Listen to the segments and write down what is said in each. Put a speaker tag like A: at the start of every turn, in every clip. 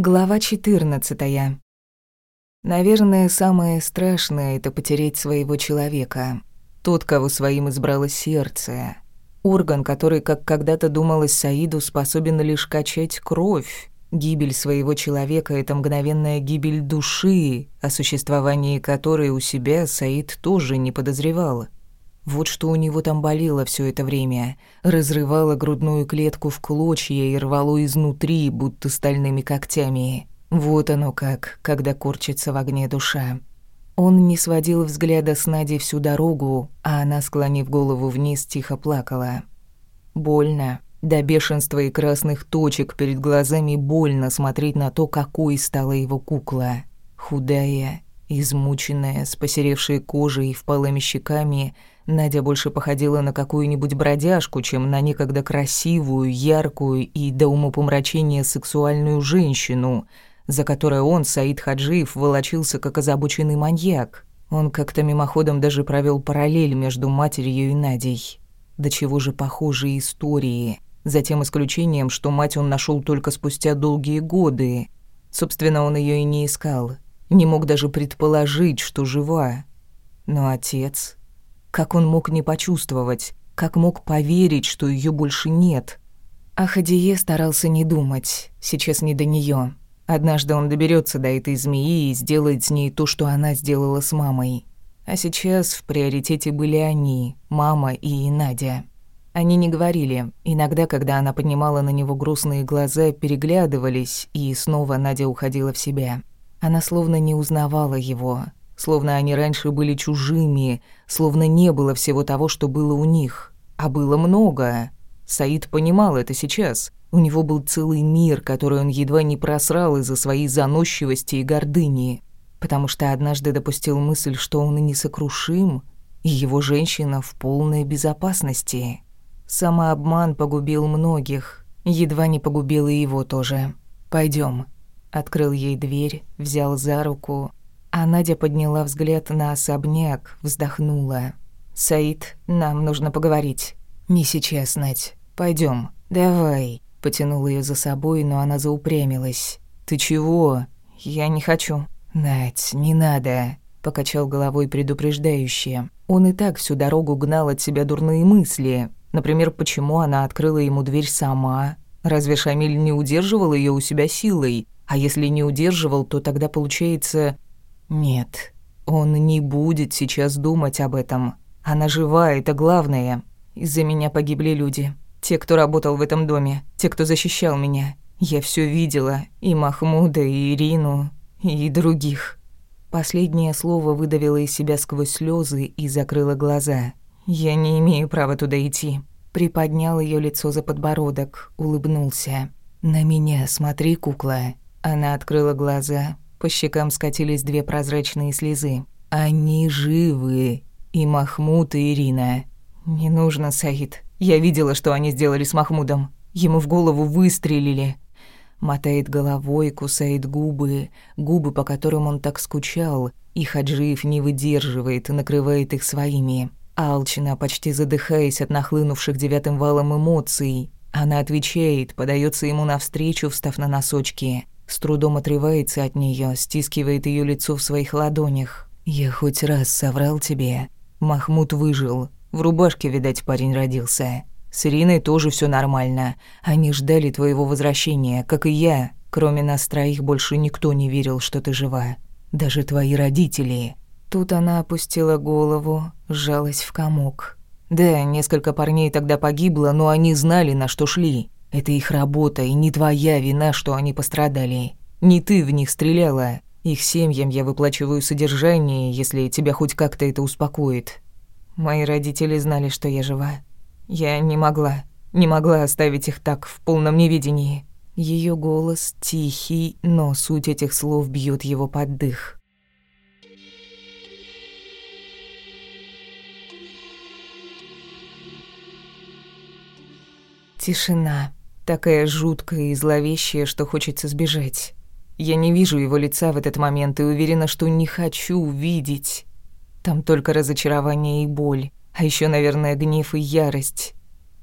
A: Глава 14. Наверное, самое страшное это потерять своего человека. Тот, кого своим избрало сердце. Орган, который, как когда-то думалось Саиду, способен лишь качать кровь. Гибель своего человека это мгновенная гибель души, о существовании которой у себя Саид тоже не подозревал. Вот что у него там болело все это время. Разрывало грудную клетку в клочья и рвало изнутри, будто стальными когтями. Вот оно как, когда корчится в огне душа. Он не сводил взгляда с Надей всю дорогу, а она, склонив голову вниз, тихо плакала. Больно. До бешенства и красных точек перед глазами больно смотреть на то, какой стала его кукла. Худая, измученная, с посеревшей кожей и впалыми щеками – Надя больше походила на какую-нибудь бродяжку, чем на некогда красивую, яркую и до умопомрачения сексуальную женщину, за которой он, Саид Хаджиев, волочился как озабоченный маньяк. Он как-то мимоходом даже провел параллель между матерью и Надей. До чего же похожие истории, за тем исключением, что мать он нашел только спустя долгие годы. Собственно, он ее и не искал. Не мог даже предположить, что жива. Но отец... Как он мог не почувствовать? Как мог поверить, что ее больше нет? А Хадие старался не думать. Сейчас не до нее. Однажды он доберется до этой змеи и сделает с ней то, что она сделала с мамой. А сейчас в приоритете были они, мама и Надя. Они не говорили. Иногда, когда она поднимала на него грустные глаза, переглядывались, и снова Надя уходила в себя. Она словно не узнавала его, словно они раньше были чужими, словно не было всего того, что было у них. А было много. Саид понимал это сейчас. У него был целый мир, который он едва не просрал из-за своей заносчивости и гордыни. Потому что однажды допустил мысль, что он и несокрушим, и его женщина в полной безопасности. Самообман погубил многих, едва не погубил и его тоже. Пойдем. Открыл ей дверь, взял за руку, а Надя подняла взгляд на особняк, вздохнула. «Саид, нам нужно поговорить». «Не сейчас, Надь. Пойдем. Давай». Потянул ее за собой, но она заупрямилась. «Ты чего?» «Я не хочу». «Надь, не надо», — покачал головой предупреждающе. Он и так всю дорогу гнал от себя дурные мысли. Например, почему она открыла ему дверь сама? Разве Шамиль не удерживал ее у себя силой? А если не удерживал, то тогда, получается, нет, он не будет сейчас думать об этом. Она жива, это главное. Из-за меня погибли люди. Те, кто работал в этом доме, те, кто защищал меня. Я все видела, и Махмуда, и Ирину, и других. Последнее слово выдавила из себя сквозь слезы и закрыла глаза. Я не имею права туда идти. Приподнял ее лицо за подбородок, улыбнулся. На меня смотри, кукла. Она открыла глаза, по щекам скатились две прозрачные слезы. «Они живы. И Махмуд, и Ирина». «Не нужно, Саид. Я видела, что они сделали с Махмудом. Ему в голову выстрелили». Мотает головой, кусает губы, губы, по которым он так скучал, и Хаджиев не выдерживает накрывает их своими. Алчина, почти задыхаясь от нахлынувших девятым валом эмоций, она отвечает, подается ему навстречу, встав на носочки с трудом отрывается от нее, стискивает ее лицо в своих ладонях. «Я хоть раз соврал тебе. Махмуд выжил. В рубашке, видать, парень родился. С Ириной тоже все нормально. Они ждали твоего возвращения, как и я. Кроме нас троих больше никто не верил, что ты жива. Даже твои родители». Тут она опустила голову, сжалась в комок. Да, несколько парней тогда погибло, но они знали, на что шли. Это их работа, и не твоя вина, что они пострадали. Не ты в них стреляла. Их семьям я выплачиваю содержание, если тебя хоть как-то это успокоит. Мои родители знали, что я жива. Я не могла, не могла оставить их так в полном неведении. Ее голос тихий, но суть этих слов бьет его под дых. Тишина. Такая жуткая и зловещая, что хочется сбежать. Я не вижу его лица в этот момент и уверена, что не хочу увидеть. Там только разочарование и боль, а еще, наверное, гнев и ярость.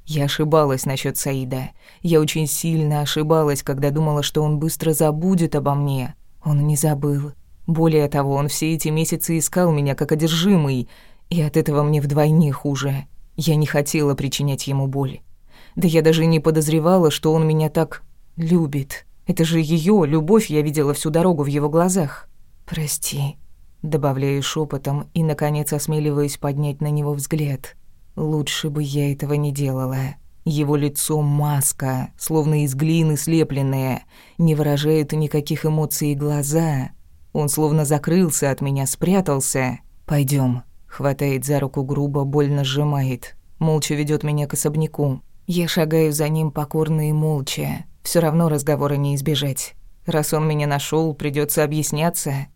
A: Я ошибалась насчет Саида. Я очень сильно ошибалась, когда думала, что он быстро забудет обо мне. Он не забыл. Более того, он все эти месяцы искал меня как одержимый, и от этого мне вдвойне хуже. Я не хотела причинять ему боль. Да я даже не подозревала, что он меня так любит. Это же ее любовь я видела всю дорогу в его глазах. «Прости», — добавляю шепотом и, наконец, осмеливаюсь поднять на него взгляд. Лучше бы я этого не делала. Его лицо — маска, словно из глины слепленная, не выражает никаких эмоций и глаза. Он словно закрылся от меня, спрятался. Пойдем. Хватает за руку грубо, больно сжимает. Молча ведет меня к особняку. Я шагаю за ним покорно и молча. Все равно разговора не избежать. Раз он меня нашел, придется объясняться.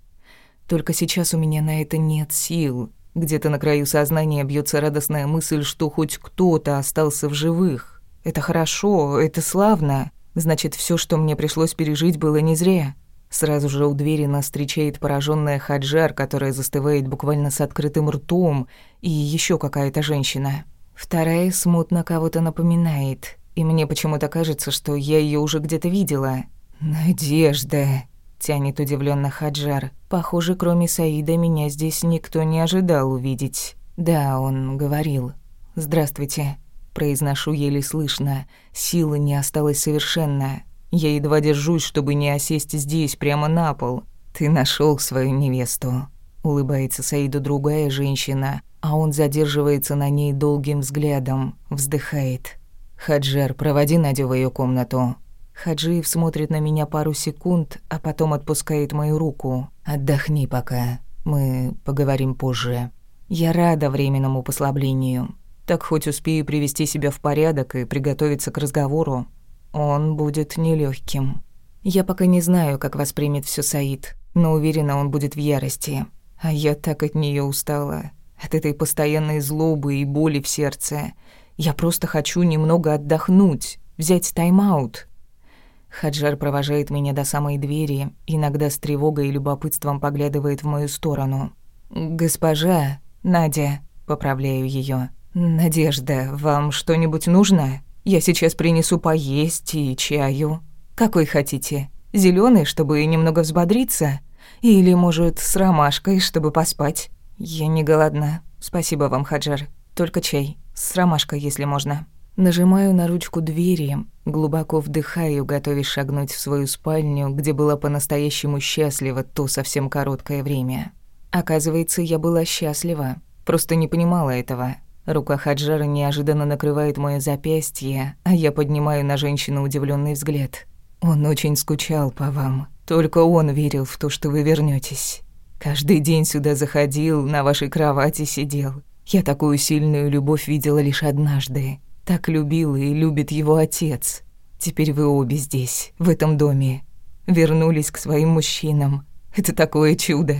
A: Только сейчас у меня на это нет сил. Где-то на краю сознания бьется радостная мысль, что хоть кто-то остался в живых. Это хорошо, это славно. Значит, все, что мне пришлось пережить, было не зря. Сразу же у двери нас встречает пораженная Хаджар, которая застывает буквально с открытым ртом, и еще какая-то женщина. Вторая смутно кого-то напоминает, и мне почему-то кажется, что я ее уже где-то видела. «Надежда», тянет удивленно Хаджар. Похоже, кроме Саида меня здесь никто не ожидал увидеть. Да, он говорил. Здравствуйте, произношу еле слышно. Силы не осталось совершенно. Я едва держусь, чтобы не осесть здесь прямо на пол. Ты нашел свою невесту. Улыбается Саиду другая женщина, а он задерживается на ней долгим взглядом, вздыхает. Хаджар, проводи Надю в ее комнату. Хаджиев смотрит на меня пару секунд, а потом отпускает мою руку. «Отдохни пока. Мы поговорим позже». Я рада временному послаблению. Так хоть успею привести себя в порядок и приготовиться к разговору. Он будет нелегким. Я пока не знаю, как воспримет все Саид, но уверена, он будет в ярости. А я так от нее устала. От этой постоянной злобы и боли в сердце. Я просто хочу немного отдохнуть, взять тайм-аут, Хаджар провожает меня до самой двери, иногда с тревогой и любопытством поглядывает в мою сторону. «Госпожа, Надя», — поправляю ее. «Надежда, вам что-нибудь нужно? Я сейчас принесу поесть и чаю. Какой хотите? Зеленый, чтобы немного взбодриться? Или, может, с ромашкой, чтобы поспать? Я не голодна. Спасибо вам, Хаджар. Только чай. С ромашкой, если можно». Нажимаю на ручку двери, глубоко вдыхаю, готовясь шагнуть в свою спальню, где была по-настоящему счастлива то совсем короткое время. Оказывается, я была счастлива, просто не понимала этого. Рука Хаджара неожиданно накрывает моё запястье, а я поднимаю на женщину удивленный взгляд. Он очень скучал по вам. Только он верил в то, что вы вернётесь. Каждый день сюда заходил, на вашей кровати сидел. Я такую сильную любовь видела лишь однажды. Так любил и любит его отец. Теперь вы обе здесь, в этом доме. Вернулись к своим мужчинам. Это такое чудо.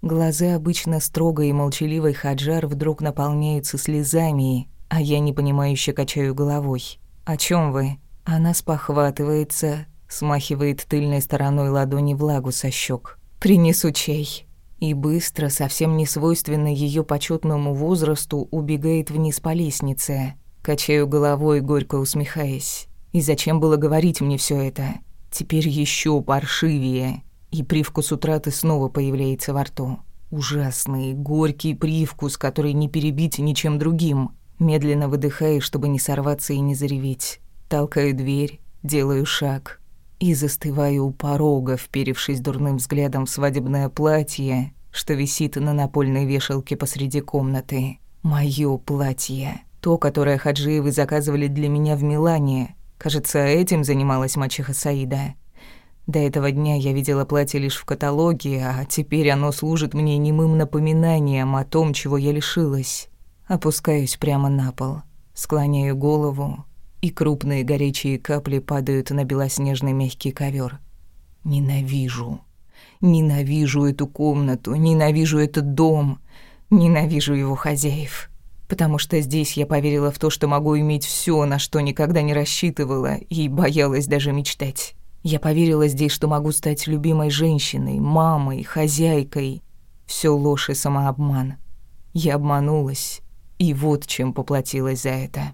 A: Глаза обычно строгой и молчаливой Хаджар вдруг наполняются слезами, а я непонимающе качаю головой. «О чем вы?» Она спохватывается, смахивает тыльной стороной ладони влагу со щек. «Принесу чай». И быстро, совсем не свойственно ее почетному возрасту, убегает вниз по лестнице. Качаю головой, горько усмехаясь. И зачем было говорить мне все это? Теперь еще паршивее. И привкус утраты снова появляется во рту. Ужасный, горький привкус, который не перебить ничем другим. Медленно выдыхаю, чтобы не сорваться и не зареветь. Толкаю дверь, делаю шаг. И застываю у порога, вперевшись дурным взглядом в свадебное платье, что висит на напольной вешалке посреди комнаты. Моё платье. То, которое Хаджиевы заказывали для меня в Милане. Кажется, этим занималась мачеха Саида. До этого дня я видела платье лишь в каталоге, а теперь оно служит мне немым напоминанием о том, чего я лишилась. Опускаюсь прямо на пол, склоняю голову, и крупные горячие капли падают на белоснежный мягкий ковер. Ненавижу. Ненавижу эту комнату, ненавижу этот дом, ненавижу его хозяев потому что здесь я поверила в то, что могу иметь все, на что никогда не рассчитывала и боялась даже мечтать. Я поверила здесь, что могу стать любимой женщиной, мамой, хозяйкой. Все ложь и самообман. Я обманулась, и вот чем поплатилась за это.